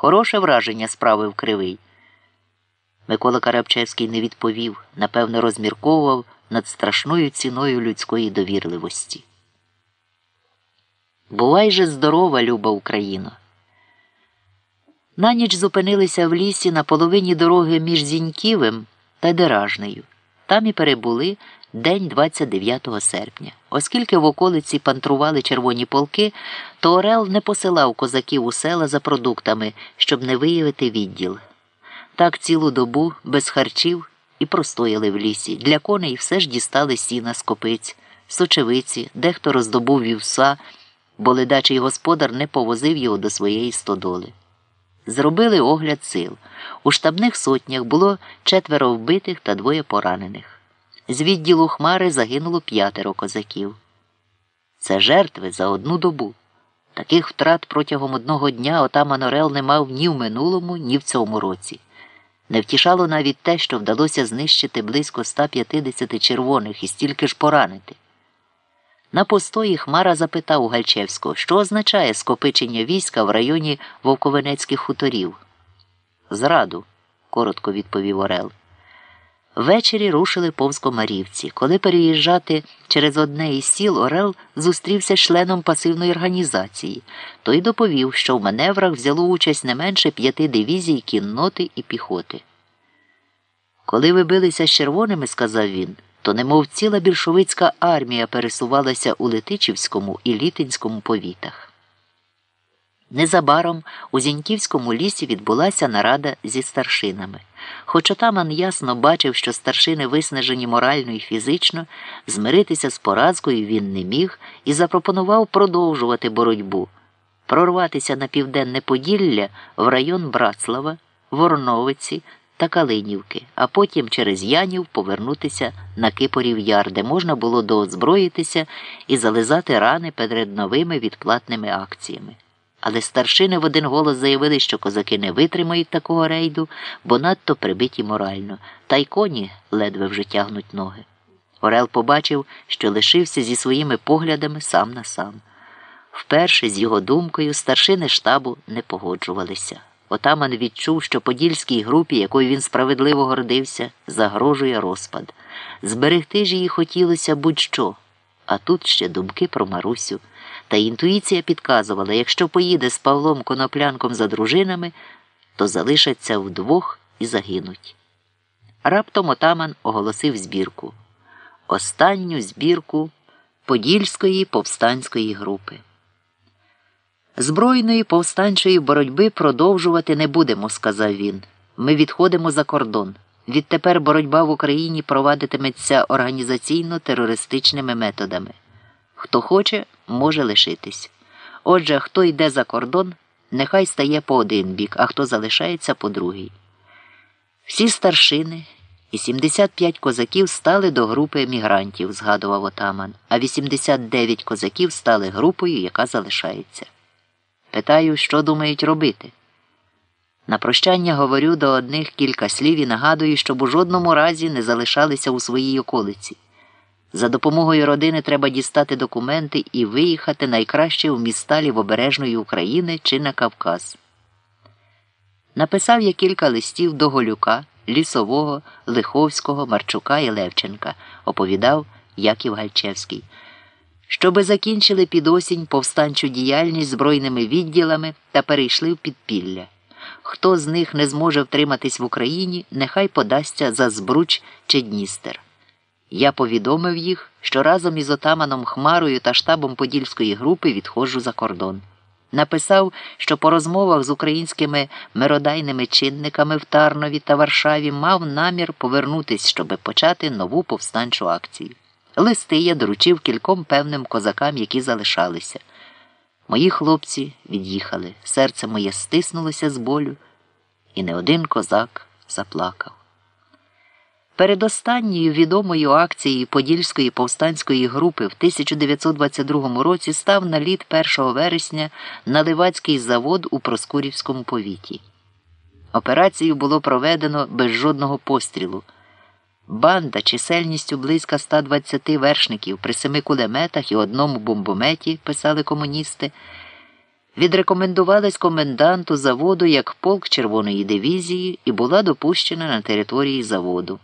Хороше враження справив кривий. Микола Карабчевський не відповів, напевно, розмірковував над страшною ціною людської довірливості. Бувай же здорова, люба Україно! На ніч зупинилися в лісі на половині дороги між Зіньківим та Деражнею. Там і перебули день 29 серпня. Оскільки в околиці пантрували червоні полки, то Орел не посилав козаків у села за продуктами, щоб не виявити відділ. Так цілу добу без харчів і простояли в лісі. Для коней все ж дістали сіна з копиць, сочевиці, дехто роздобув вівса, бо ледачий господар не повозив його до своєї стодоли. Зробили огляд сил. У штабних сотнях було четверо вбитих та двоє поранених. З відділу Хмари загинуло п'ятеро козаків. Це жертви за одну добу. Таких втрат протягом одного дня отаман Орел не мав ні в минулому, ні в цьому році. Не втішало навіть те, що вдалося знищити близько 150 червоних і стільки ж поранити. На постої Хмара запитав у Гальчевського, що означає скопичення війська в районі Вовковенецьких хуторів. Зраду, коротко відповів Орел. Ввечері рушили повз комарівці. Коли переїжджати через одне із сіл, Орел зустрівся з членом пасивної організації. Той доповів, що в маневрах взяло участь не менше п'яти дивізій кінноти і піхоти. Коли ви билися з червоними, сказав він, то немов ціла більшовицька армія пересувалася у Летичівському і Літинському повітах. Незабаром у Зіньківському лісі відбулася нарада зі старшинами. Хоч отаман ясно бачив, що старшини виснажені морально і фізично, змиритися з поразкою він не міг і запропонував продовжувати боротьбу, прорватися на південне Поділля в район Братслава, Ворновиці та Калинівки, а потім через Янів повернутися на Кипорів Яр, де можна було доозброїтися і зализати рани перед новими відплатними акціями. Але старшини в один голос заявили, що козаки не витримають такого рейду, бо надто прибиті морально, та й коні ледве вже тягнуть ноги. Орел побачив, що лишився зі своїми поглядами сам на сам. Вперше з його думкою старшини штабу не погоджувалися. Отаман відчув, що подільській групі, якою він справедливо гордився, загрожує розпад. Зберегти ж її хотілося будь-що, а тут ще думки про Марусю. Та інтуїція підказувала, якщо поїде з Павлом коноплянком за дружинами, то залишаться вдвох і загинуть. Раптом отаман оголосив збірку. Останню збірку Подільської повстанської групи. Збройної повстанчої боротьби продовжувати не будемо, сказав він. Ми відходимо за кордон. Відтепер боротьба в Україні провадитиметься організаційно терористичними методами. Хто хоче, може лишитись. Отже, хто йде за кордон, нехай стає по один бік, а хто залишається по другий. Всі старшини і 75 козаків стали до групи емігрантів, згадував отаман, а 89 козаків стали групою, яка залишається. Питаю, що думають робити. На прощання говорю до одних кілька слів і нагадую, щоб у жодному разі не залишалися у своїй околиці. За допомогою родини треба дістати документи і виїхати найкраще в міста Лівобережної України чи на Кавказ. Написав я кілька листів до Голюка, Лісового, Лиховського, Марчука і Левченка, оповідав Яків Гальчевський, щоби закінчили під осінь повстанчу діяльність збройними відділами та перейшли в підпілля. Хто з них не зможе втриматись в Україні, нехай подасться за Збруч чи Дністер. Я повідомив їх, що разом із отаманом Хмарою та штабом Подільської групи відходжу за кордон. Написав, що по розмовах з українськими миродайними чинниками в Тарнові та Варшаві мав намір повернутись, щоб почати нову повстанчу акцію. Листи я доручив кільком певним козакам, які залишалися. Мої хлопці від'їхали, серце моє стиснулося з болю, і не один козак заплакав. Перед останньою відомою акцією Подільської повстанської групи в 1922 році став наліт 1 вересня на Ливацький завод у Проскурівському повіті. Операцію було проведено без жодного пострілу. Банда чисельністю близько 120 вершників при семи кулеметах і одному бомбометі, писали комуністи, відрекомендувалась коменданту заводу як полк Червоної дивізії і була допущена на території заводу.